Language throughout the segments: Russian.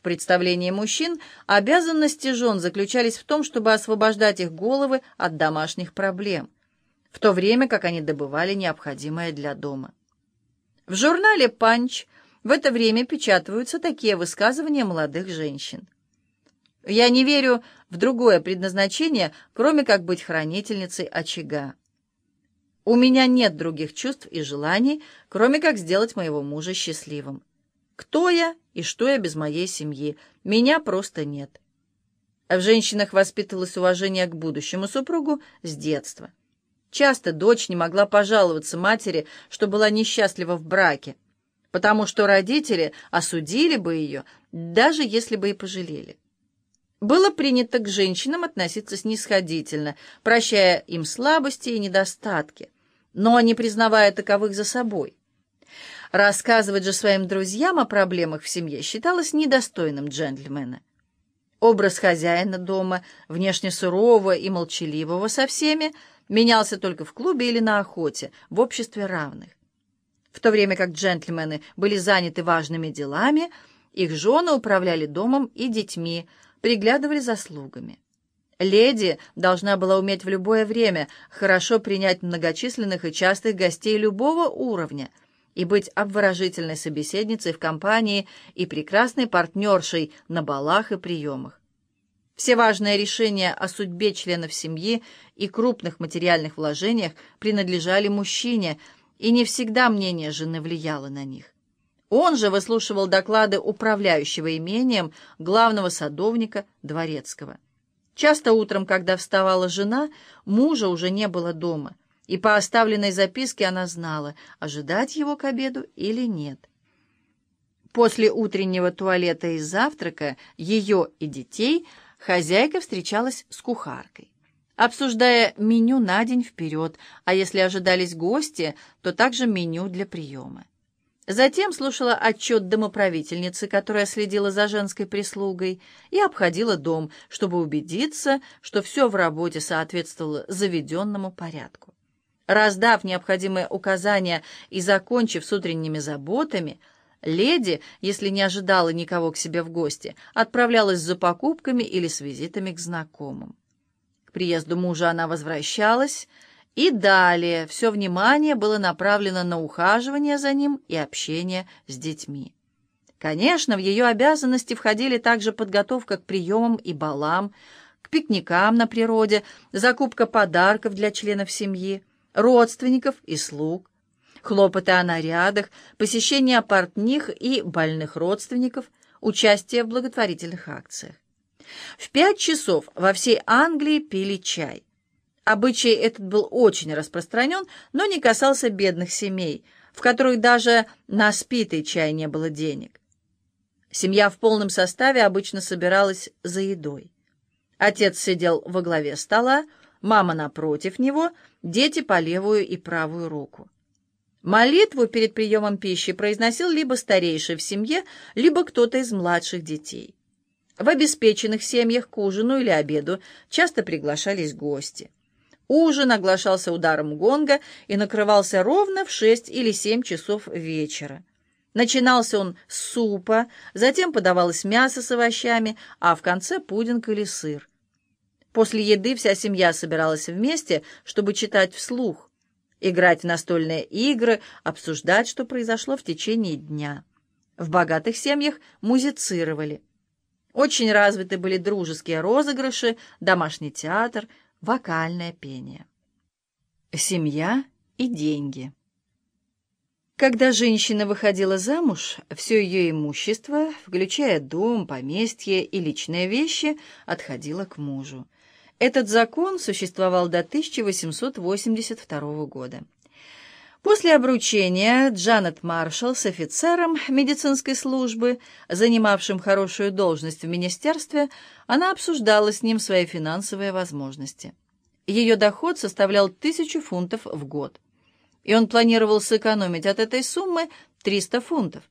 В представлении мужчин обязанности жен заключались в том, чтобы освобождать их головы от домашних проблем, в то время как они добывали необходимое для дома. В журнале «Панч» в это время печатаются такие высказывания молодых женщин. «Я не верю в другое предназначение, кроме как быть хранительницей очага. У меня нет других чувств и желаний, кроме как сделать моего мужа счастливым. Кто я и что я без моей семьи? Меня просто нет». В женщинах воспитывалось уважение к будущему супругу с детства. Часто дочь не могла пожаловаться матери, что была несчастлива в браке, потому что родители осудили бы ее, даже если бы и пожалели. Было принято к женщинам относиться снисходительно, прощая им слабости и недостатки, но не признавая таковых за собой. Рассказывать же своим друзьям о проблемах в семье считалось недостойным джентльмена. Образ хозяина дома, внешне сурового и молчаливого со всеми, менялся только в клубе или на охоте, в обществе равных. В то время как джентльмены были заняты важными делами, их жены управляли домом и детьми, приглядывали за слугами. Леди должна была уметь в любое время хорошо принять многочисленных и частых гостей любого уровня и быть обворожительной собеседницей в компании и прекрасной партнершей на балах и приемах. Все важные решения о судьбе членов семьи и крупных материальных вложениях принадлежали мужчине, и не всегда мнение жены влияло на них. Он же выслушивал доклады управляющего имением главного садовника Дворецкого. Часто утром, когда вставала жена, мужа уже не было дома, и по оставленной записке она знала, ожидать его к обеду или нет. После утреннего туалета и завтрака ее и детей хозяйка встречалась с кухаркой обсуждая меню на день вперед, а если ожидались гости, то также меню для приема. Затем слушала отчет домоправительницы, которая следила за женской прислугой, и обходила дом, чтобы убедиться, что все в работе соответствовало заведенному порядку. Раздав необходимые указания и закончив с утренними заботами, леди, если не ожидала никого к себе в гости, отправлялась за покупками или с визитами к знакомым. К приезду мужа она возвращалась, и далее все внимание было направлено на ухаживание за ним и общение с детьми. Конечно, в ее обязанности входили также подготовка к приемам и балам, к пикникам на природе, закупка подарков для членов семьи, родственников и слуг, хлопоты о нарядах, посещение портних и больных родственников, участие в благотворительных акциях. В пять часов во всей Англии пили чай. Обычай этот был очень распространен, но не касался бедных семей, в которых даже на спитый чай не было денег. Семья в полном составе обычно собиралась за едой. Отец сидел во главе стола, мама напротив него, дети по левую и правую руку. Молитву перед приемом пищи произносил либо старейший в семье, либо кто-то из младших детей. В обеспеченных семьях к ужину или обеду часто приглашались гости. Ужин оглашался ударом гонга и накрывался ровно в шесть или семь часов вечера. Начинался он с супа, затем подавалось мясо с овощами, а в конце пудинг или сыр. После еды вся семья собиралась вместе, чтобы читать вслух, играть в настольные игры, обсуждать, что произошло в течение дня. В богатых семьях музицировали. Очень развиты были дружеские розыгрыши, домашний театр, вокальное пение. Семья и деньги. Когда женщина выходила замуж, все ее имущество, включая дом, поместье и личные вещи, отходило к мужу. Этот закон существовал до 1882 года. После обручения Джанет Маршалл с офицером медицинской службы, занимавшим хорошую должность в министерстве, она обсуждала с ним свои финансовые возможности. Ее доход составлял тысячу фунтов в год, и он планировал сэкономить от этой суммы 300 фунтов.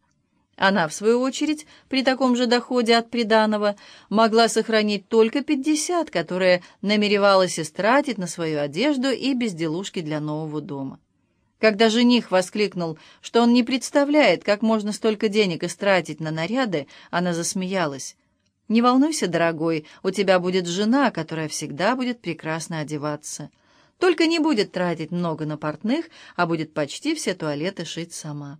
Она, в свою очередь, при таком же доходе от приданого могла сохранить только 50, которые намеревалась истратить на свою одежду и безделушки для нового дома. Когда жених воскликнул, что он не представляет, как можно столько денег истратить на наряды, она засмеялась. «Не волнуйся, дорогой, у тебя будет жена, которая всегда будет прекрасно одеваться. Только не будет тратить много на портных, а будет почти все туалеты шить сама».